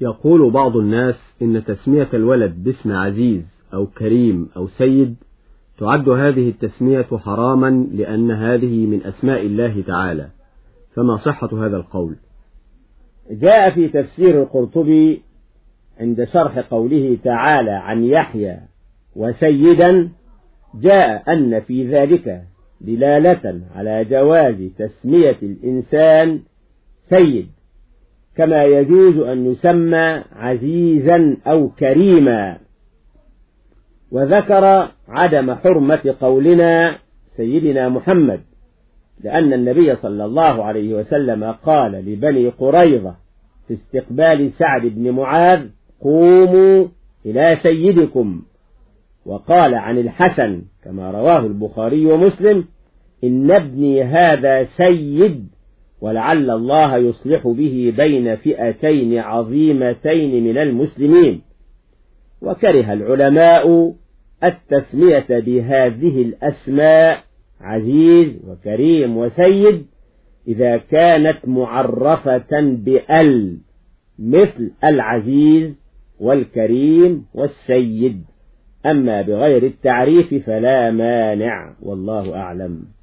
يقول بعض الناس إن تسمية الولد باسم عزيز أو كريم أو سيد تعد هذه التسمية حراما لأن هذه من أسماء الله تعالى فما صحة هذا القول؟ جاء في تفسير القرطبي عند شرح قوله تعالى عن يحيى وسيدا جاء أن في ذلك دلالة على جواز تسمية الإنسان سيد. كما يجوز أن يسمى عزيزا أو كريما. وذكر عدم حرمة قولنا سيدنا محمد لأن النبي صلى الله عليه وسلم قال لبني قريظة في استقبال سعد بن معاذ قوموا إلى سيدكم. وقال عن الحسن كما رواه البخاري ومسلم إن ابني هذا سيد ولعل الله يصلح به بين فئتين عظيمتين من المسلمين. وكره العلماء التسمية بهذه الأسماء عزيز وكريم وسيد إذا كانت معرفة بأل مثل العزيز والكريم والسيد. أما بغير التعريف فلا مانع والله أعلم.